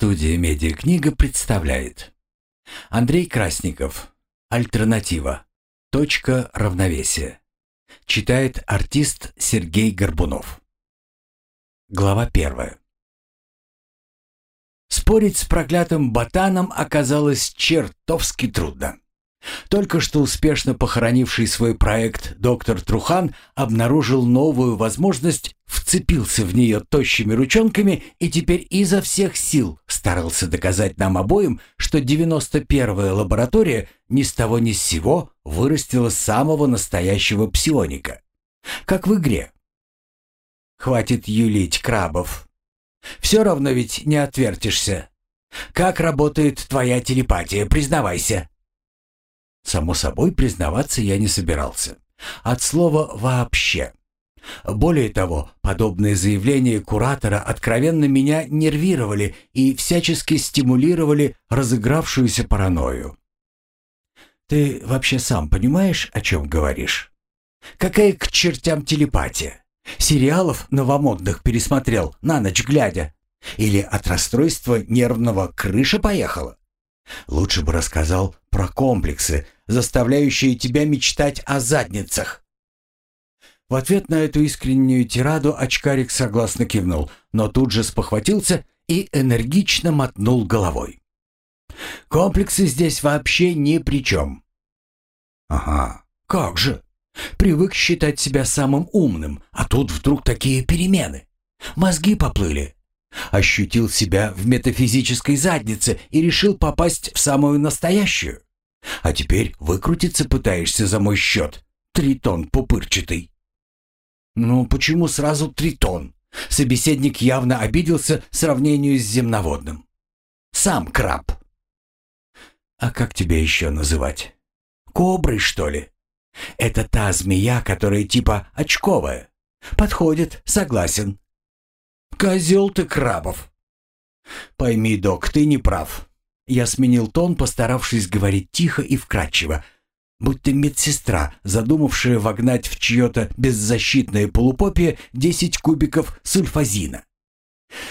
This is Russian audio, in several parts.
Студия «Медиакнига» представляет Андрей Красников «Альтернатива. Точка равновесия». Читает артист Сергей Горбунов. Глава первая. Спорить с проклятым ботаном оказалось чертовски трудно. Только что успешно похоронивший свой проект доктор Трухан обнаружил новую возможность, вцепился в нее тощими ручонками и теперь изо всех сил старался доказать нам обоим, что 91-я лаборатория ни с того ни с сего вырастила самого настоящего псионика. Как в игре. Хватит юлить, Крабов. Все равно ведь не отвертишься. Как работает твоя телепатия, признавайся. Само собой, признаваться я не собирался. От слова «вообще». Более того, подобные заявления куратора откровенно меня нервировали и всячески стимулировали разыгравшуюся паранойю. «Ты вообще сам понимаешь, о чем говоришь? Какая к чертям телепатия? Сериалов новомодных пересмотрел на ночь глядя? Или от расстройства нервного крыша поехала? Лучше бы рассказал про комплексы, заставляющие тебя мечтать о задницах. В ответ на эту искреннюю тираду очкарик согласно кивнул, но тут же спохватился и энергично мотнул головой. Комплексы здесь вообще ни при чем. Ага, как же. Привык считать себя самым умным, а тут вдруг такие перемены. Мозги поплыли. Ощутил себя в метафизической заднице и решил попасть в самую настоящую. А теперь выкрутиться пытаешься за мой счет, тритон пупырчатый. Ну, почему сразу тритон? Собеседник явно обиделся сравнению с земноводным. Сам краб. А как тебя еще называть? Коброй, что ли? Это та змея, которая типа очковая. Подходит, согласен. Козел ты, Крабов. Пойми, док, ты не прав. Я сменил тон, постаравшись говорить тихо и вкрадчиво, будто медсестра, задумавшая вогнать в чье-то беззащитное полупопие 10 кубиков сульфазина.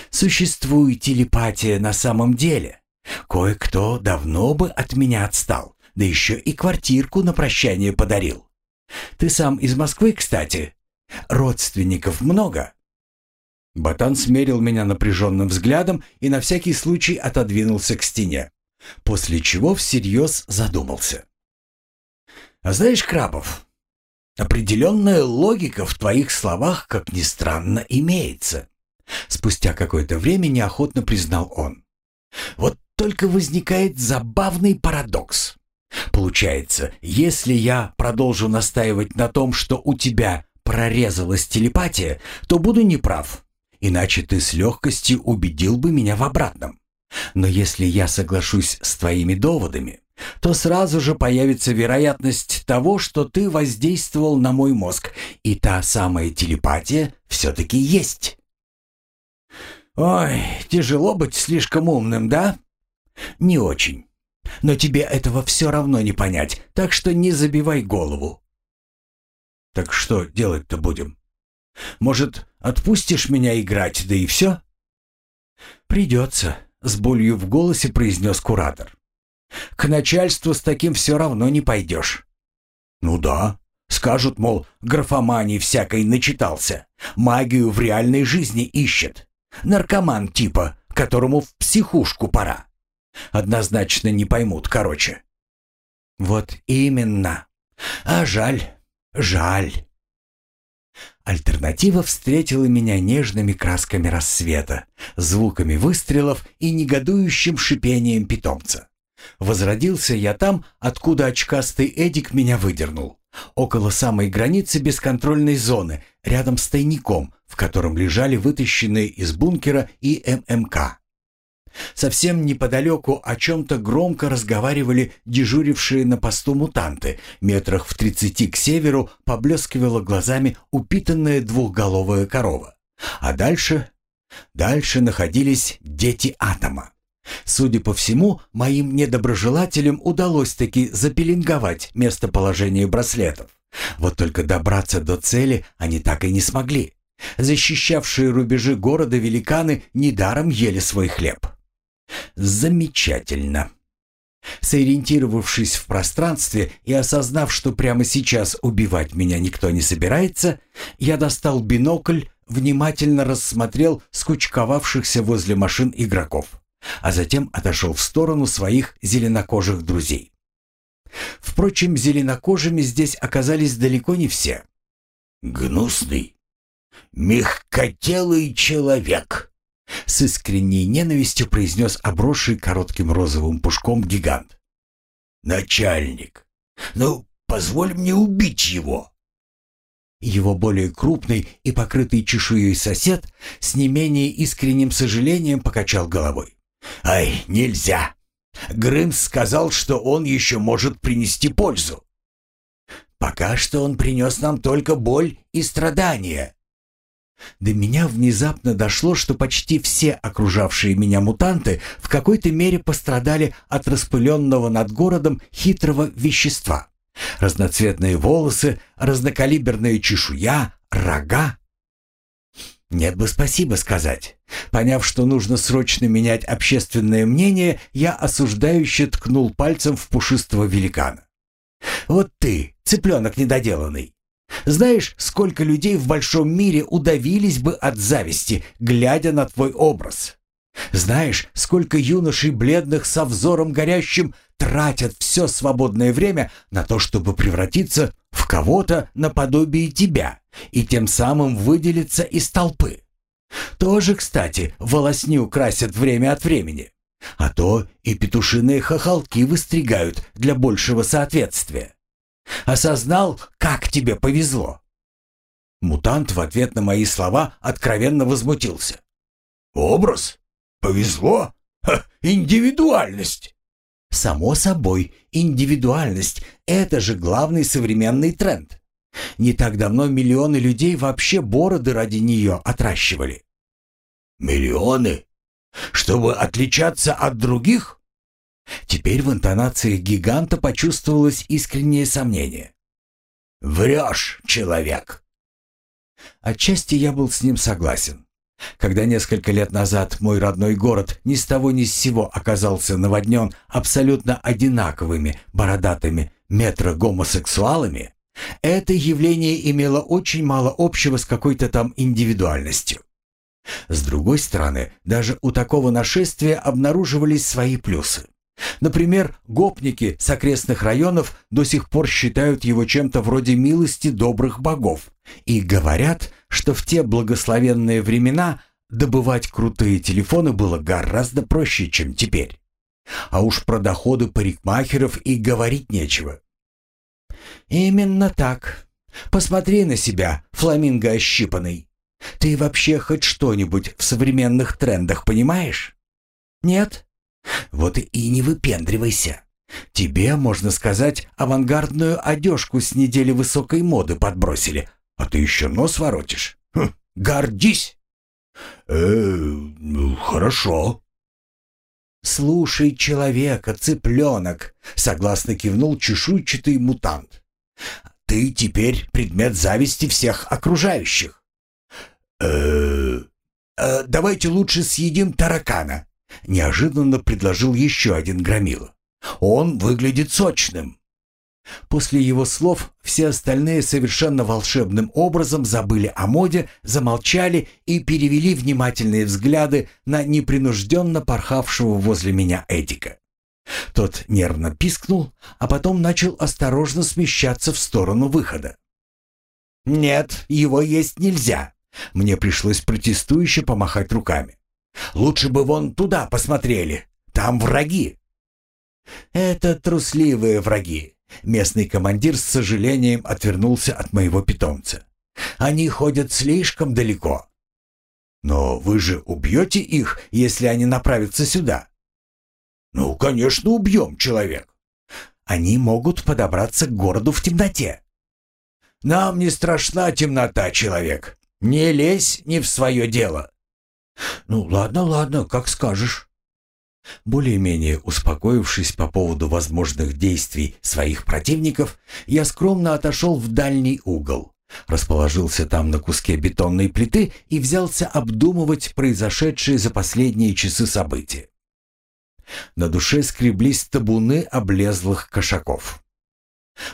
Существует телепатия на самом деле. Кое-кто давно бы от меня отстал, да еще и квартирку на прощание подарил. Ты сам из Москвы, кстати? Родственников много?» Ботан смерил меня напряженным взглядом и на всякий случай отодвинулся к стене, после чего всерьез задумался. «А знаешь, Крабов, определенная логика в твоих словах, как ни странно, имеется». Спустя какое-то время неохотно признал он. «Вот только возникает забавный парадокс. Получается, если я продолжу настаивать на том, что у тебя прорезалась телепатия, то буду неправ. Иначе ты с легкостью убедил бы меня в обратном. Но если я соглашусь с твоими доводами, то сразу же появится вероятность того, что ты воздействовал на мой мозг, и та самая телепатия все-таки есть. Ой, тяжело быть слишком умным, да? Не очень. Но тебе этого все равно не понять, так что не забивай голову. Так что делать-то будем? Может, отпустишь меня играть, да и все?» «Придется», — с болью в голосе произнес куратор. «К начальству с таким все равно не пойдешь». «Ну да», Скажут, мол, графомании всякой начитался. Магию в реальной жизни ищет. Наркоман типа, которому в психушку пора. Однозначно не поймут, короче. Вот именно. А жаль, жаль. Альтернатива встретила меня нежными красками рассвета, звуками выстрелов и негодующим шипением питомца. Возродился я там, откуда очкастый Эдик меня выдернул. Около самой границы бесконтрольной зоны, рядом с тайником, в котором лежали вытащенные из бункера и ММК. Совсем неподалеку о чем-то громко разговаривали дежурившие на посту мутанты. Метрах в тридцати к северу поблескивала глазами упитанная двухголовая корова. А дальше... Дальше находились дети атома. Судя по всему, моим недоброжелателям удалось таки запеленговать местоположение браслетов. Вот только добраться до цели они так и не смогли. Защищавшие рубежи города великаны недаром ели свой хлеб. Замечательно. Сориентировавшись в пространстве и осознав, что прямо сейчас убивать меня никто не собирается, я достал бинокль, внимательно рассмотрел скучковавшихся возле машин игроков, а затем отошел в сторону своих зеленокожих друзей. Впрочем, зеленокожими здесь оказались далеко не все. «Гнусный, мягкотелый человек», — с искренней ненавистью произнес обросший коротким розовым пушком гигант. «Начальник, ну, позволь мне убить его». Его более крупный и покрытый чешуей сосед с не менее искренним сожалением покачал головой. «Ай, нельзя! Грымс сказал, что он еще может принести пользу. Пока что он принес нам только боль и страдания. До меня внезапно дошло, что почти все окружавшие меня мутанты в какой-то мере пострадали от распыленного над городом хитрого вещества. Разноцветные волосы, разнокалиберная чешуя, рога. Нет бы спасибо сказать. Поняв, что нужно срочно менять общественное мнение, я осуждающе ткнул пальцем в пушистого великана. «Вот ты, цыпленок недоделанный! Знаешь, сколько людей в большом мире удавились бы от зависти, глядя на твой образ? Знаешь, сколько юношей бледных со взором горящим тратят все свободное время на то, чтобы превратиться в кого-то наподобие тебя и тем самым выделиться из толпы. Тоже, кстати, волосню красят время от времени. А то и петушиные хохолки выстригают для большего соответствия. Осознал, как тебе повезло?» Мутант в ответ на мои слова откровенно возмутился. «Образ? Повезло? Ха, индивидуальность!» Само собой, индивидуальность – это же главный современный тренд. Не так давно миллионы людей вообще бороды ради нее отращивали. «Миллионы? Чтобы отличаться от других?» Теперь в интонациях гиганта почувствовалось искреннее сомнение. «Врешь, человек!» Отчасти я был с ним согласен. Когда несколько лет назад мой родной город ни с того ни с сего оказался наводнен абсолютно одинаковыми бородатыми метро-гомосексуалами, это явление имело очень мало общего с какой-то там индивидуальностью. С другой стороны, даже у такого нашествия обнаруживались свои плюсы. Например, гопники с окрестных районов до сих пор считают его чем-то вроде милости добрых богов и говорят, что в те благословенные времена добывать крутые телефоны было гораздо проще, чем теперь. А уж про доходы парикмахеров и говорить нечего. «Именно так. Посмотри на себя, фламинго ощипанный. Ты вообще хоть что-нибудь в современных трендах понимаешь? Нет? Вот и не выпендривайся. Тебе, можно сказать, авангардную одежку с недели высокой моды подбросили, а ты еще нос воротишь. Хм, гордись!» «Э, ну, хорошо». «Слушай человека, цыпленок», — согласно кивнул чешуйчатый мутант. «Ты теперь предмет зависти всех окружающих». «Э, э давайте лучше съедим таракана», — неожиданно предложил еще один громила. «Он выглядит сочным». После его слов все остальные совершенно волшебным образом забыли о моде, замолчали и перевели внимательные взгляды на непринужденно порхавшего возле меня Эдика. Тот нервно пискнул, а потом начал осторожно смещаться в сторону выхода. «Нет, его есть нельзя!» Мне пришлось протестующе помахать руками. Лучше бы вон туда посмотрели. Там враги. Это трусливые враги. Местный командир с сожалением отвернулся от моего питомца. Они ходят слишком далеко. Но вы же убьете их, если они направятся сюда. Ну, конечно, убьем, человек. Они могут подобраться к городу в темноте. Нам не страшна темнота, человек. Не лезь не в свое дело. «Ну, ладно, ладно, как скажешь». Более-менее успокоившись по поводу возможных действий своих противников, я скромно отошел в дальний угол, расположился там на куске бетонной плиты и взялся обдумывать произошедшие за последние часы события. На душе скреблись табуны облезлых кошаков.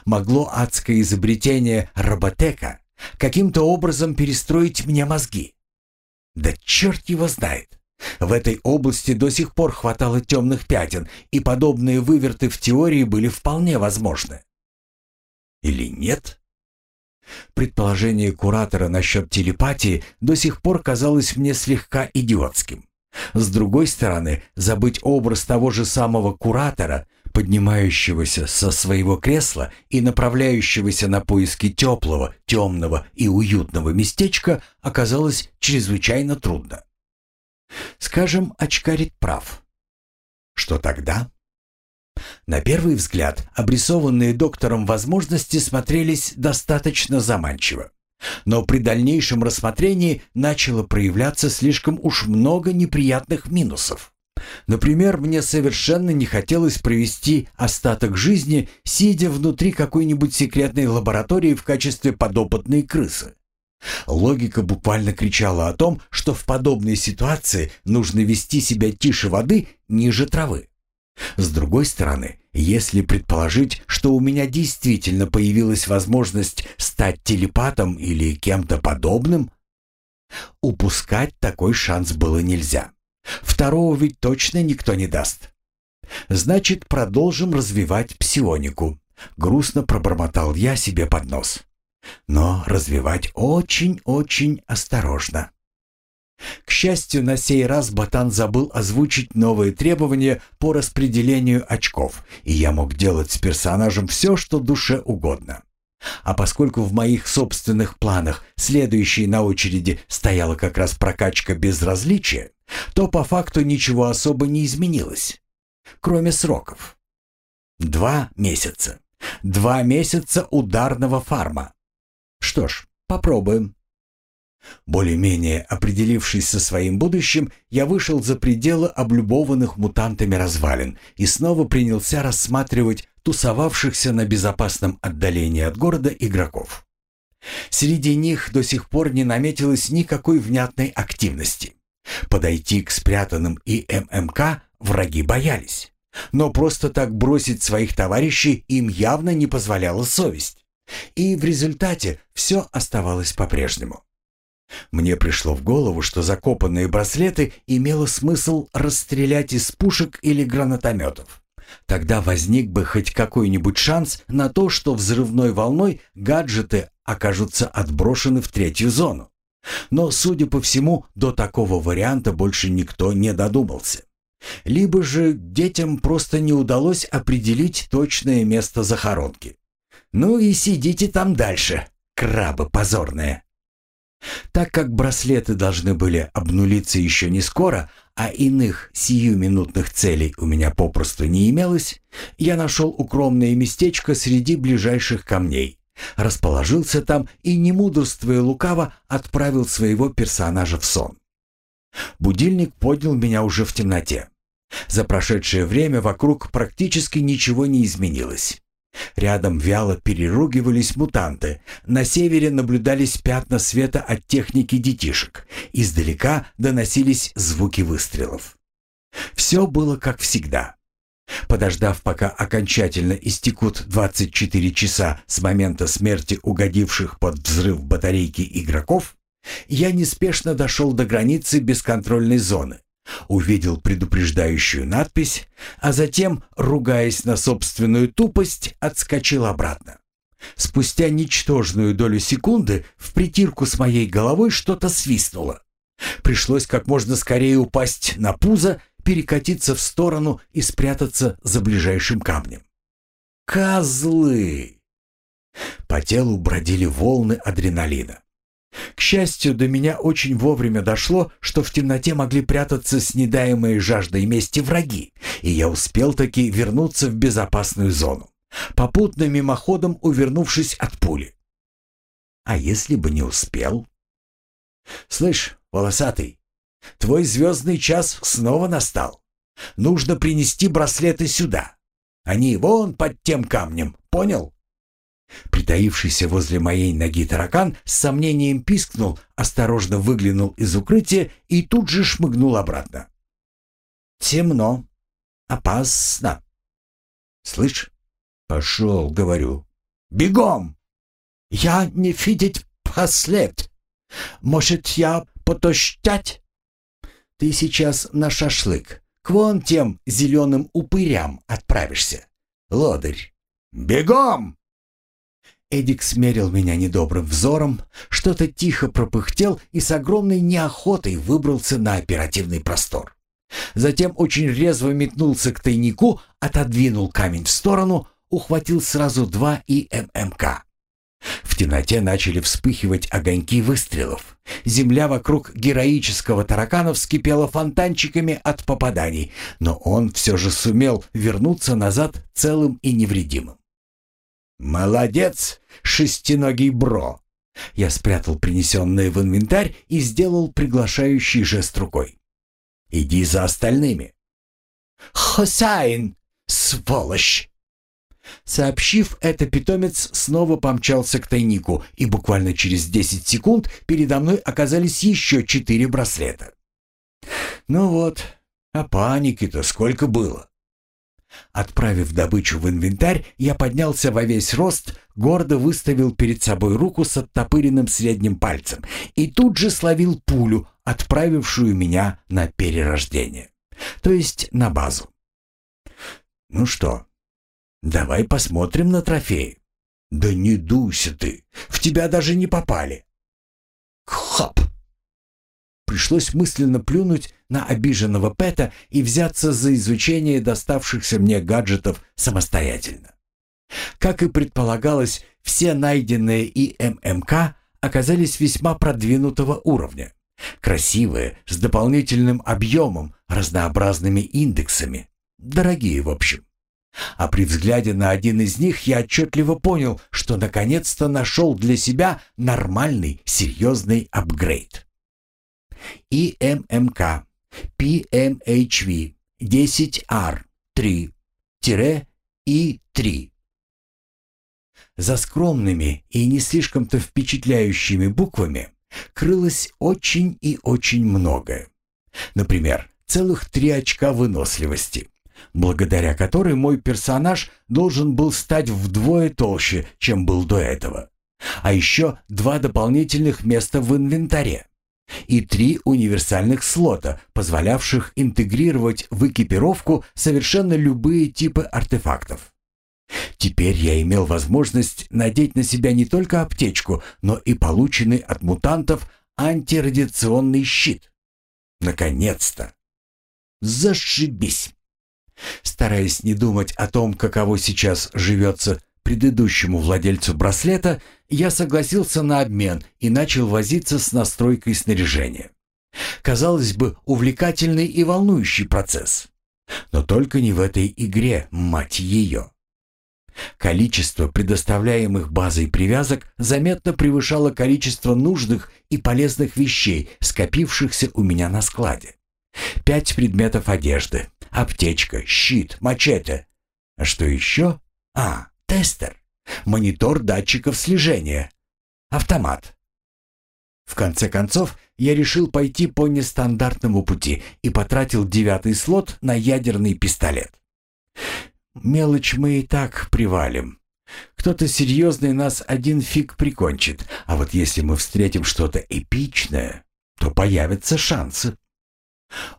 Могло адское изобретение роботека каким-то образом перестроить мне мозги? Да черт его знает. В этой области до сих пор хватало темных пятен, и подобные выверты в теории были вполне возможны. Или нет? Предположение куратора насчет телепатии до сих пор казалось мне слегка идиотским. С другой стороны, забыть образ того же самого куратора, поднимающегося со своего кресла и направляющегося на поиски теплого, темного и уютного местечка, оказалось чрезвычайно трудно. Скажем, очкарит прав. Что тогда? На первый взгляд, обрисованные доктором возможности смотрелись достаточно заманчиво. Но при дальнейшем рассмотрении начало проявляться слишком уж много неприятных минусов. Например, мне совершенно не хотелось провести остаток жизни, сидя внутри какой-нибудь секретной лаборатории в качестве подопытной крысы. Логика буквально кричала о том, что в подобной ситуации нужно вести себя тише воды, ниже травы. С другой стороны, если предположить, что у меня действительно появилась возможность стать телепатом или кем-то подобным, упускать такой шанс было нельзя. Второго ведь точно никто не даст. Значит, продолжим развивать псионику. Грустно пробормотал я себе под нос. Но развивать очень-очень осторожно. К счастью, на сей раз Ботан забыл озвучить новые требования по распределению очков, и я мог делать с персонажем все, что душе угодно. А поскольку в моих собственных планах следующей на очереди стояла как раз прокачка безразличия, то по факту ничего особо не изменилось, кроме сроков. Два месяца. Два месяца ударного фарма. Что ж, попробуем. Более-менее определившись со своим будущим, я вышел за пределы облюбованных мутантами развалин и снова принялся рассматривать тусовавшихся на безопасном отдалении от города игроков. Среди них до сих пор не наметилось никакой внятной активности. Подойти к спрятанным и ММК враги боялись. Но просто так бросить своих товарищей им явно не позволяла совесть. И в результате все оставалось по-прежнему. Мне пришло в голову, что закопанные браслеты имело смысл расстрелять из пушек или гранатометов. Тогда возник бы хоть какой-нибудь шанс на то, что взрывной волной гаджеты окажутся отброшены в третью зону. Но, судя по всему, до такого варианта больше никто не додумался. Либо же детям просто не удалось определить точное место захоронки. Ну и сидите там дальше, крабы позорные. Так как браслеты должны были обнулиться еще не скоро, а иных сиюминутных целей у меня попросту не имелось, я нашел укромное местечко среди ближайших камней, расположился там и, не мудрствуя лукаво, отправил своего персонажа в сон. Будильник поднял меня уже в темноте. За прошедшее время вокруг практически ничего не изменилось. Рядом вяло переругивались мутанты. На севере наблюдались пятна света от техники детишек. Издалека доносились звуки выстрелов. Все было как всегда. Подождав, пока окончательно истекут 24 часа с момента смерти угодивших под взрыв батарейки игроков, я неспешно дошел до границы бесконтрольной зоны увидел предупреждающую надпись, а затем, ругаясь на собственную тупость, отскочил обратно. Спустя ничтожную долю секунды в притирку с моей головой что-то свистнуло. Пришлось как можно скорее упасть на пузо, перекатиться в сторону и спрятаться за ближайшим камнем. Козлы! По телу бродили волны адреналина. К счастью, до меня очень вовремя дошло, что в темноте могли прятаться снедаемые жаждой мести враги, и я успел таки вернуться в безопасную зону, попутно мимоходом увернувшись от пули. А если бы не успел? «Слышь, волосатый, твой звездный час снова настал. Нужно принести браслеты сюда. Они вон под тем камнем, понял?» Притаившийся возле моей ноги таракан с сомнением пискнул, осторожно выглянул из укрытия и тут же шмыгнул обратно. «Темно. опасно. Слышь, пошел, говорю. Бегом! Я не видеть послед. Может, я потощать? Ты сейчас на шашлык. К вон тем зеленым упырям отправишься. Лодырь, бегом! Эдик смерил меня недобрым взором, что-то тихо пропыхтел и с огромной неохотой выбрался на оперативный простор. Затем очень резво метнулся к тайнику, отодвинул камень в сторону, ухватил сразу два и ММК. В темноте начали вспыхивать огоньки выстрелов. Земля вокруг героического таракана вскипела фонтанчиками от попаданий, но он все же сумел вернуться назад целым и невредимым. «Молодец, шестиногий бро!» Я спрятал принесенное в инвентарь и сделал приглашающий жест рукой. «Иди за остальными». «Хосайн, сволочь!» Сообщив это, питомец снова помчался к тайнику, и буквально через 10 секунд передо мной оказались еще четыре браслета. Ну вот, а паники-то сколько было. Отправив добычу в инвентарь, я поднялся во весь рост, гордо выставил перед собой руку с оттопыренным средним пальцем и тут же словил пулю, отправившую меня на перерождение. То есть на базу. Ну что, давай посмотрим на трофеи. Да не дуйся ты, в тебя даже не попали. Хоп! Пришлось мысленно плюнуть на обиженного Пэта и взяться за изучение доставшихся мне гаджетов самостоятельно. Как и предполагалось, все найденные ИММК оказались весьма продвинутого уровня. Красивые, с дополнительным объемом, разнообразными индексами. Дорогие, в общем. А при взгляде на один из них я отчетливо понял, что наконец-то нашел для себя нормальный, серьезный апгрейд. ИММК PMHV 10R3-И3. За скромными и не слишком-то впечатляющими буквами крылось очень и очень многое. Например, целых три очка выносливости, благодаря которой мой персонаж должен был стать вдвое толще, чем был до этого. А еще два дополнительных места в инвентаре и три универсальных слота, позволявших интегрировать в экипировку совершенно любые типы артефактов. Теперь я имел возможность надеть на себя не только аптечку, но и полученный от мутантов антирадиационный щит. Наконец-то! Зашибись! Стараясь не думать о том, каково сейчас живется предыдущему владельцу браслета, я согласился на обмен и начал возиться с настройкой снаряжения. Казалось бы, увлекательный и волнующий процесс. Но только не в этой игре, мать ее. Количество предоставляемых базой привязок заметно превышало количество нужных и полезных вещей, скопившихся у меня на складе. Пять предметов одежды, аптечка, щит, мачете. А что еще? А, Тестер. Монитор датчиков слежения. Автомат. В конце концов, я решил пойти по нестандартному пути и потратил девятый слот на ядерный пистолет. Мелочь мы и так привалим. Кто-то серьезный нас один фиг прикончит, а вот если мы встретим что-то эпичное, то появятся шансы.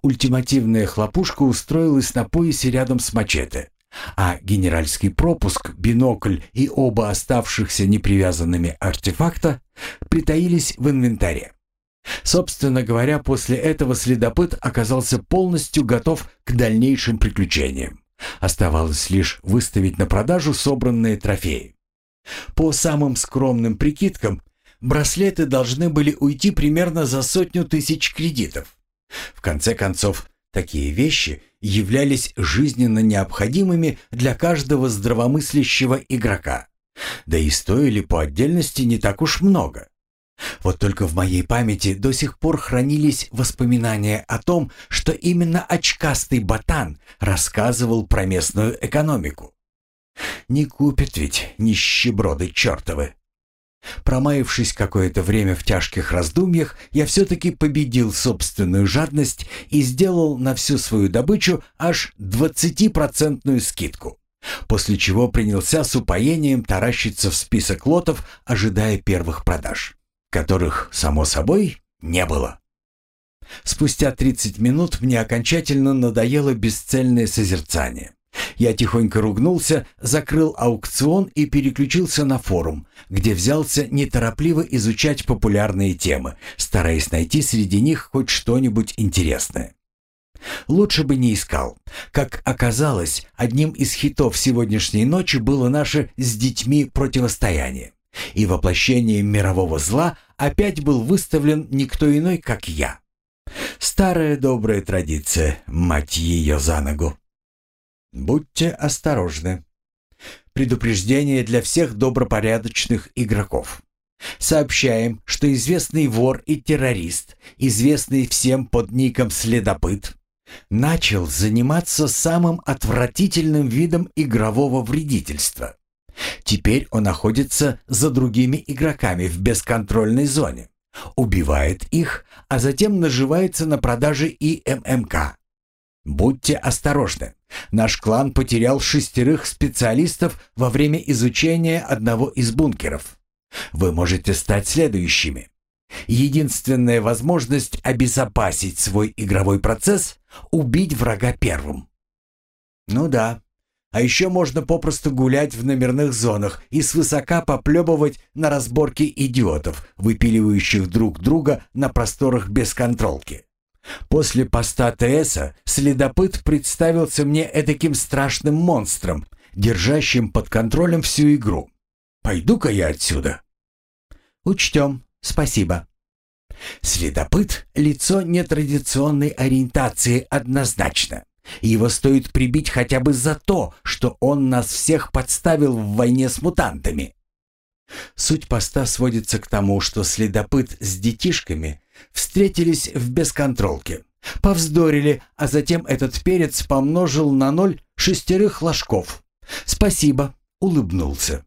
Ультимативная хлопушка устроилась на поясе рядом с мачете а генеральский пропуск, бинокль и оба оставшихся непривязанными артефакта притаились в инвентаре. Собственно говоря, после этого следопыт оказался полностью готов к дальнейшим приключениям. Оставалось лишь выставить на продажу собранные трофеи. По самым скромным прикидкам, браслеты должны были уйти примерно за сотню тысяч кредитов. В конце концов, Такие вещи являлись жизненно необходимыми для каждого здравомыслящего игрока. Да и стоили по отдельности не так уж много. Вот только в моей памяти до сих пор хранились воспоминания о том, что именно очкастый ботан рассказывал про местную экономику. Не купят ведь нищеброды чертовы. Промаявшись какое-то время в тяжких раздумьях, я все-таки победил собственную жадность и сделал на всю свою добычу аж 20% скидку. После чего принялся с упоением таращиться в список лотов, ожидая первых продаж, которых, само собой, не было. Спустя 30 минут мне окончательно надоело бесцельное созерцание. Я тихонько ругнулся, закрыл аукцион и переключился на форум, где взялся неторопливо изучать популярные темы, стараясь найти среди них хоть что-нибудь интересное. Лучше бы не искал. Как оказалось, одним из хитов сегодняшней ночи было наше с детьми противостояние. И воплощением мирового зла опять был выставлен никто иной, как я. Старая добрая традиция, мать ее за ногу. Будьте осторожны. Предупреждение для всех добропорядочных игроков. Сообщаем, что известный вор и террорист, известный всем под ником «Следопыт», начал заниматься самым отвратительным видом игрового вредительства. Теперь он находится за другими игроками в бесконтрольной зоне, убивает их, а затем наживается на продаже и ММК. Будьте осторожны. Наш клан потерял шестерых специалистов во время изучения одного из бункеров. Вы можете стать следующими. Единственная возможность обезопасить свой игровой процесс – убить врага первым. Ну да. А еще можно попросту гулять в номерных зонах и свысока поплебывать на разборки идиотов, выпиливающих друг друга на просторах бесконтролки. После поста ТСа следопыт представился мне этаким страшным монстром, держащим под контролем всю игру. Пойду-ка я отсюда. Учтем. Спасибо. Следопыт — лицо нетрадиционной ориентации однозначно. Его стоит прибить хотя бы за то, что он нас всех подставил в войне с мутантами. Суть поста сводится к тому, что следопыт с детишками встретились в бесконтролке, повздорили, а затем этот перец помножил на ноль шестерых ложков. «Спасибо», — улыбнулся.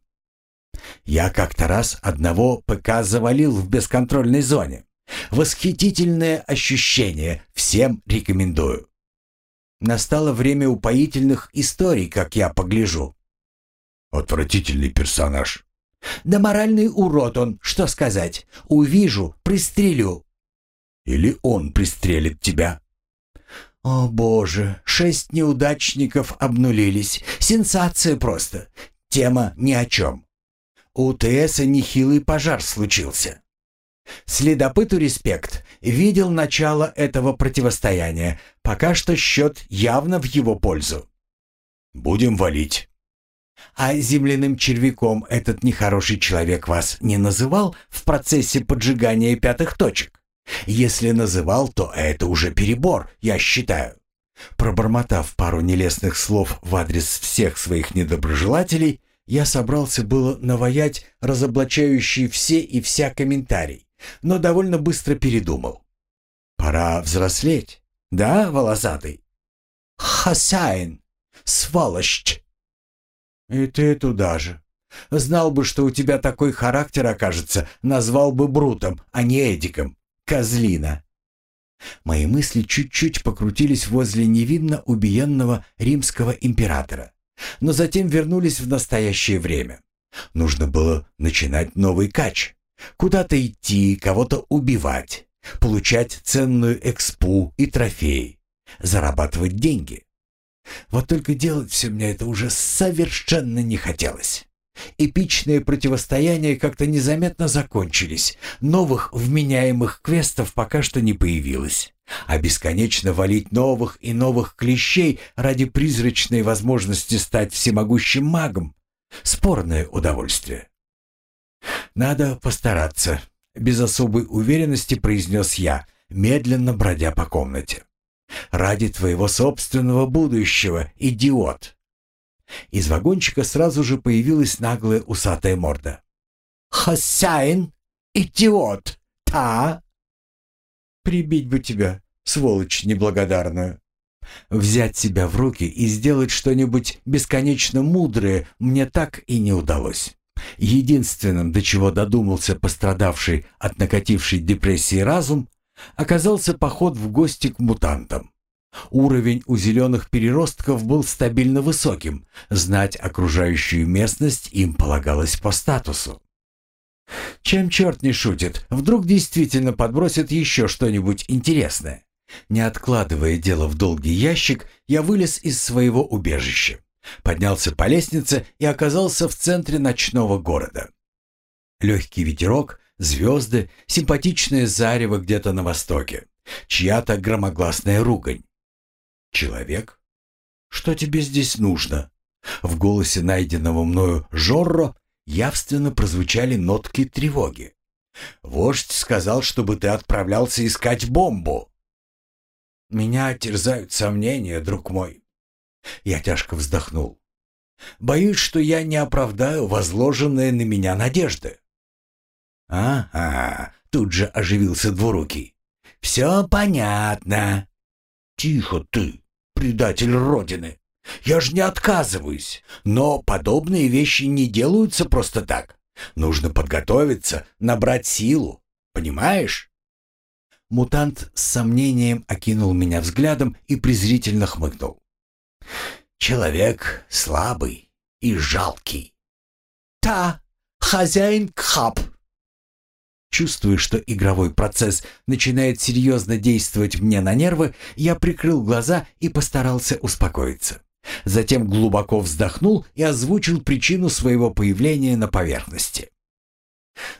Я как-то раз одного ПК завалил в бесконтрольной зоне. Восхитительное ощущение, всем рекомендую. Настало время упоительных историй, как я погляжу. Отвратительный персонаж. Да моральный урод он, что сказать. Увижу, пристрелю. Или он пристрелит тебя. О боже, шесть неудачников обнулились. Сенсация просто. Тема ни о чем. У ТСа нехилый пожар случился. Следопыту респект. Видел начало этого противостояния. Пока что счет явно в его пользу. Будем валить. А земляным червяком этот нехороший человек вас не называл в процессе поджигания пятых точек? Если называл, то это уже перебор, я считаю. Пробормотав пару нелестных слов в адрес всех своих недоброжелателей, я собрался было наваять разоблачающий все и вся комментарий, но довольно быстро передумал. Пора взрослеть, да, волосатый? Хасяин, сволочь! И ты туда же. Знал бы, что у тебя такой характер окажется, назвал бы Брутом, а не Эдиком. Козлина. Мои мысли чуть-чуть покрутились возле невинно убиенного римского императора, но затем вернулись в настоящее время. Нужно было начинать новый кач. Куда-то идти, кого-то убивать, получать ценную экспу и трофеи, зарабатывать деньги. Вот только делать все мне это уже совершенно не хотелось. Эпичные противостояния как-то незаметно закончились. Новых вменяемых квестов пока что не появилось. А бесконечно валить новых и новых клещей ради призрачной возможности стать всемогущим магом — спорное удовольствие. «Надо постараться», — без особой уверенности произнес я, медленно бродя по комнате. «Ради твоего собственного будущего, идиот!» Из вагончика сразу же появилась наглая усатая морда. «Хозяин! Идиот! Та!» «Прибить бы тебя, сволочь неблагодарную!» Взять себя в руки и сделать что-нибудь бесконечно мудрое мне так и не удалось. Единственным, до чего додумался пострадавший от накатившей депрессии разум, оказался поход в гости к мутантам. Уровень у зеленых переростков был стабильно высоким, знать окружающую местность им полагалось по статусу. Чем черт не шутит, вдруг действительно подбросит еще что-нибудь интересное. Не откладывая дело в долгий ящик, я вылез из своего убежища, поднялся по лестнице и оказался в центре ночного города. Легкий ветерок, звезды, симпатичное зарево где-то на востоке, чья-то громогласная ругань. «Человек? Что тебе здесь нужно?» В голосе найденного мною Жорро явственно прозвучали нотки тревоги. «Вождь сказал, чтобы ты отправлялся искать бомбу». «Меня терзают сомнения, друг мой». Я тяжко вздохнул. «Боюсь, что я не оправдаю возложенные на меня надежды». «Ага», — тут же оживился двурукий. «Все понятно». «Тихо ты, предатель Родины. Я же не отказываюсь, но подобные вещи не делаются просто так. Нужно подготовиться, набрать силу, понимаешь?» Мутант с сомнением окинул меня взглядом и презрительно хмыкнул. «Человек слабый и жалкий». «Та, хозяин Кхап», Чувствуя, что игровой процесс начинает серьезно действовать мне на нервы, я прикрыл глаза и постарался успокоиться. Затем глубоко вздохнул и озвучил причину своего появления на поверхности.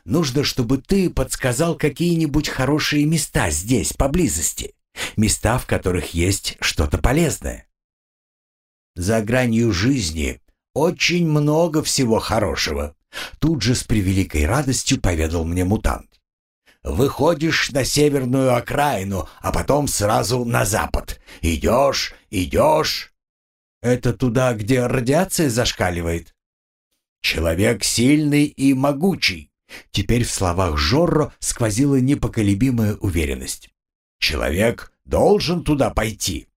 «Нужно, чтобы ты подсказал какие-нибудь хорошие места здесь, поблизости. Места, в которых есть что-то полезное. За гранью жизни очень много всего хорошего», Тут же с превеликой радостью поведал мне мутант. «Выходишь на северную окраину, а потом сразу на запад. Идешь, идешь». «Это туда, где радиация зашкаливает?» «Человек сильный и могучий». Теперь в словах Жорро сквозила непоколебимая уверенность. «Человек должен туда пойти».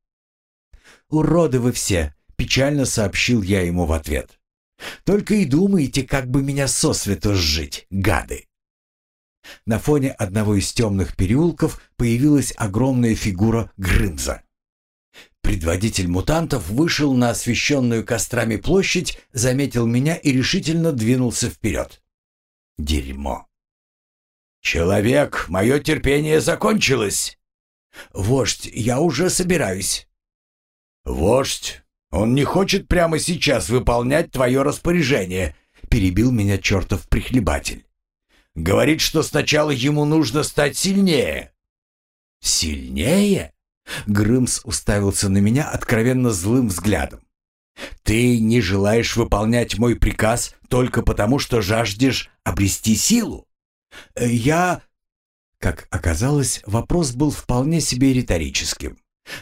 «Уроды вы все!» — печально сообщил я ему в ответ. Только и думаете, как бы меня сосвету сжить, гады!» На фоне одного из темных переулков появилась огромная фигура Грымза. Предводитель мутантов вышел на освещенную кострами площадь, заметил меня и решительно двинулся вперед. Дерьмо. «Человек, мое терпение закончилось!» «Вождь, я уже собираюсь». «Вождь, «Он не хочет прямо сейчас выполнять твое распоряжение», — перебил меня чертов прихлебатель. «Говорит, что сначала ему нужно стать сильнее». «Сильнее?» — Грымс уставился на меня откровенно злым взглядом. «Ты не желаешь выполнять мой приказ только потому, что жаждешь обрести силу?» «Я...» Как оказалось, вопрос был вполне себе риторическим.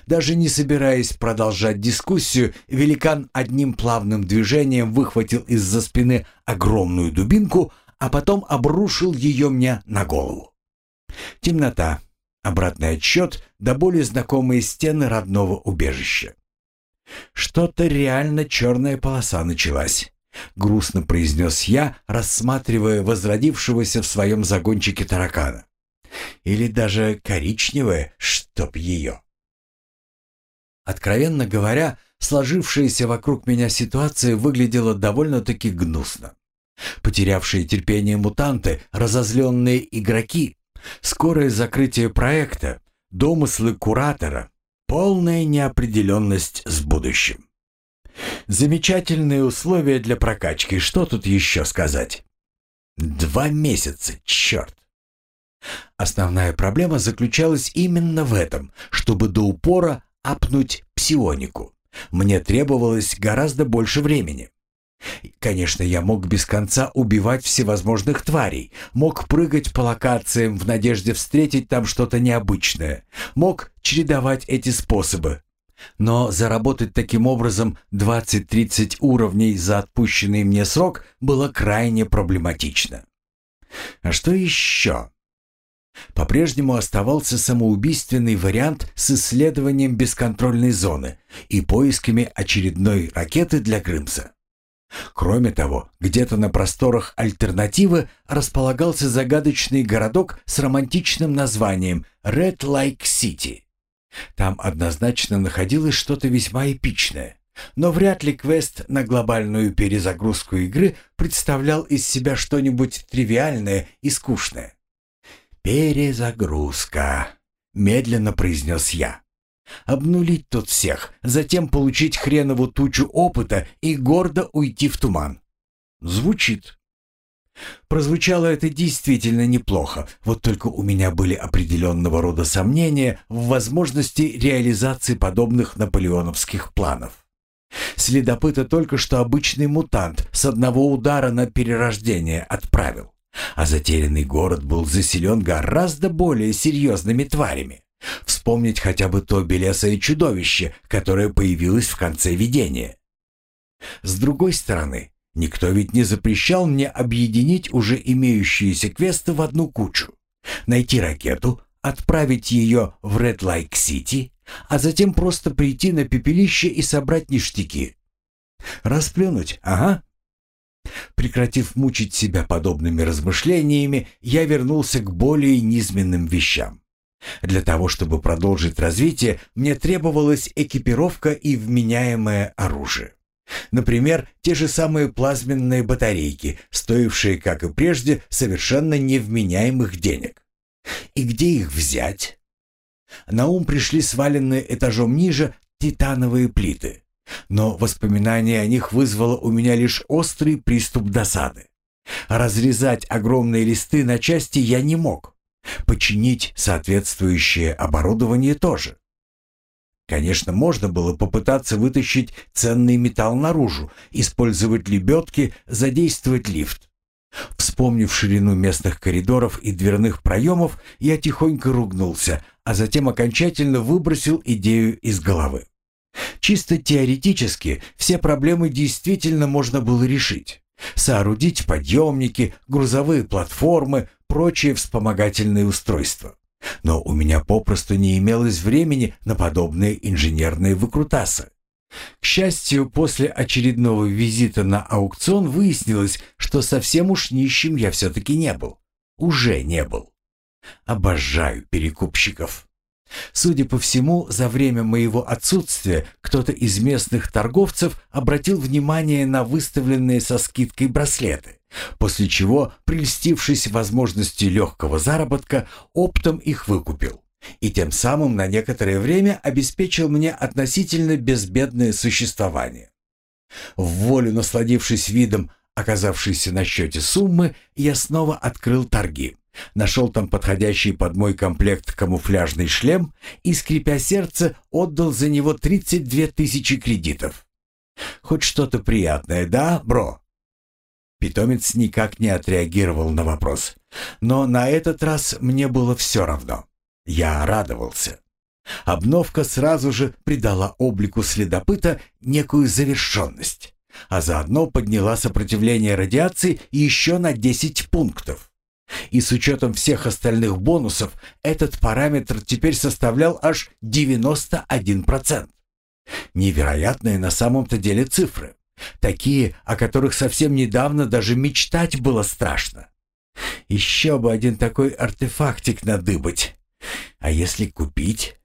Даже не собираясь продолжать дискуссию, великан одним плавным движением выхватил из-за спины огромную дубинку, а потом обрушил ее мне на голову. Темнота, обратный отсчет, до более знакомые стены родного убежища. Что-то реально черная полоса началась. Грустно произнес я, рассматривая возродившегося в своем загончике таракана. Или даже коричневая, чтоб ее. Откровенно говоря, сложившаяся вокруг меня ситуация выглядела довольно-таки гнусно. Потерявшие терпение мутанты, разозленные игроки, скорое закрытие проекта, домыслы куратора, полная неопределенность с будущим. Замечательные условия для прокачки, что тут еще сказать? Два месяца, черт! Основная проблема заключалась именно в этом, чтобы до упора апнуть псионику. Мне требовалось гораздо больше времени. Конечно, я мог без конца убивать всевозможных тварей, мог прыгать по локациям в надежде встретить там что-то необычное, мог чередовать эти способы. Но заработать таким образом 20-30 уровней за отпущенный мне срок было крайне проблематично. А что еще? По-прежнему оставался самоубийственный вариант с исследованием бесконтрольной зоны и поисками очередной ракеты для Грымса. Кроме того, где-то на просторах альтернативы располагался загадочный городок с романтичным названием Red Lake City. Там однозначно находилось что-то весьма эпичное. Но вряд ли квест на глобальную перезагрузку игры представлял из себя что-нибудь тривиальное и скучное. «Перезагрузка», — медленно произнес я. «Обнулить тут всех, затем получить хренову тучу опыта и гордо уйти в туман». Звучит. Прозвучало это действительно неплохо, вот только у меня были определенного рода сомнения в возможности реализации подобных наполеоновских планов. Следопыта только что обычный мутант с одного удара на перерождение отправил. А затерянный город был заселен гораздо более серьезными тварями. Вспомнить хотя бы то белесое чудовище, которое появилось в конце видения. С другой стороны, никто ведь не запрещал мне объединить уже имеющиеся квесты в одну кучу. Найти ракету, отправить ее в Red Lake City, а затем просто прийти на пепелище и собрать ништяки. Расплюнуть, ага. Прекратив мучить себя подобными размышлениями, я вернулся к более низменным вещам. Для того, чтобы продолжить развитие, мне требовалась экипировка и вменяемое оружие. Например, те же самые плазменные батарейки, стоившие, как и прежде, совершенно невменяемых денег. И где их взять? На ум пришли сваленные этажом ниже титановые плиты. Но воспоминание о них вызвало у меня лишь острый приступ досады. Разрезать огромные листы на части я не мог. Починить соответствующее оборудование тоже. Конечно, можно было попытаться вытащить ценный металл наружу, использовать лебедки, задействовать лифт. Вспомнив ширину местных коридоров и дверных проемов, я тихонько ругнулся, а затем окончательно выбросил идею из головы. Чисто теоретически все проблемы действительно можно было решить. Соорудить подъемники, грузовые платформы, прочие вспомогательные устройства. Но у меня попросту не имелось времени на подобные инженерные выкрутасы. К счастью, после очередного визита на аукцион выяснилось, что совсем уж нищим я все-таки не был. Уже не был. Обожаю перекупщиков. Судя по всему, за время моего отсутствия кто-то из местных торговцев обратил внимание на выставленные со скидкой браслеты, после чего, прельстившись возможностью легкого заработка, оптом их выкупил и тем самым на некоторое время обеспечил мне относительно безбедное существование. В волю насладившись видом оказавшейся на счете суммы, я снова открыл торги. Нашел там подходящий под мой комплект камуфляжный шлем и, скрипя сердце, отдал за него 32 тысячи кредитов. Хоть что-то приятное, да, бро? Питомец никак не отреагировал на вопрос. Но на этот раз мне было все равно. Я радовался. Обновка сразу же придала облику следопыта некую завершенность, а заодно подняла сопротивление радиации еще на 10 пунктов. И с учетом всех остальных бонусов, этот параметр теперь составлял аж 91%. Невероятные на самом-то деле цифры. Такие, о которых совсем недавно даже мечтать было страшно. Еще бы один такой артефактик надыбать. А если купить?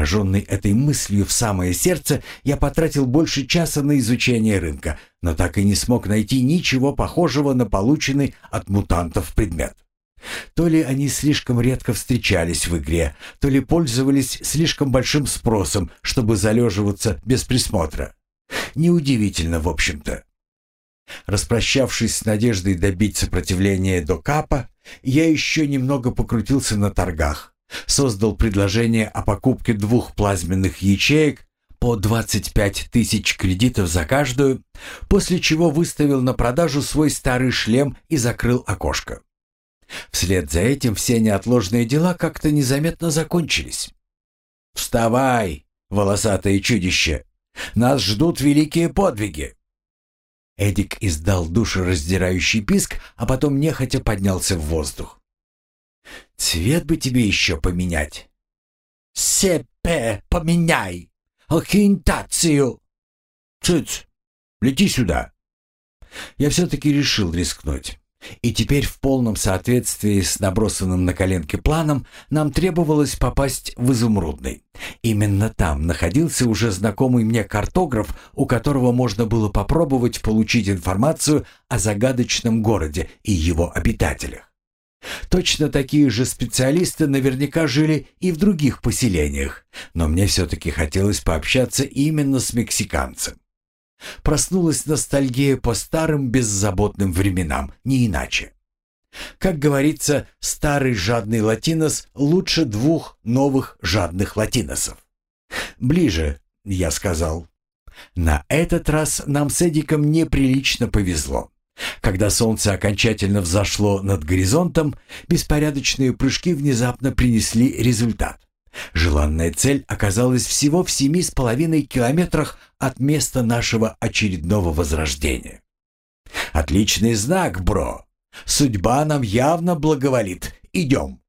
Пораженный этой мыслью в самое сердце, я потратил больше часа на изучение рынка, но так и не смог найти ничего похожего на полученный от мутантов предмет. То ли они слишком редко встречались в игре, то ли пользовались слишком большим спросом, чтобы залеживаться без присмотра. Неудивительно, в общем-то. Распрощавшись с надеждой добить сопротивление до капа, я еще немного покрутился на торгах, создал предложение о покупке двух плазменных ячеек по 25 тысяч кредитов за каждую, после чего выставил на продажу свой старый шлем и закрыл окошко. Вслед за этим все неотложные дела как-то незаметно закончились. «Вставай, волосатое чудище! Нас ждут великие подвиги!» Эдик издал душераздирающий писк, а потом нехотя поднялся в воздух. Цвет бы тебе еще поменять. Сепе, поменяй! Ориентацию! Цыц, лети сюда, я все-таки решил рискнуть. И теперь в полном соответствии с набросанным на коленке планом нам требовалось попасть в Изумрудный. Именно там находился уже знакомый мне картограф, у которого можно было попробовать получить информацию о загадочном городе и его обитателях. Точно такие же специалисты наверняка жили и в других поселениях, но мне все-таки хотелось пообщаться именно с мексиканцем. Проснулась ностальгия по старым беззаботным временам, не иначе. Как говорится, старый жадный латинос лучше двух новых жадных латиносов. «Ближе», — я сказал. На этот раз нам с Эдиком неприлично повезло. Когда солнце окончательно взошло над горизонтом, беспорядочные прыжки внезапно принесли результат. Желанная цель оказалась всего в семи с половиной километрах от места нашего очередного возрождения. «Отличный знак, бро! Судьба нам явно благоволит. Идем!»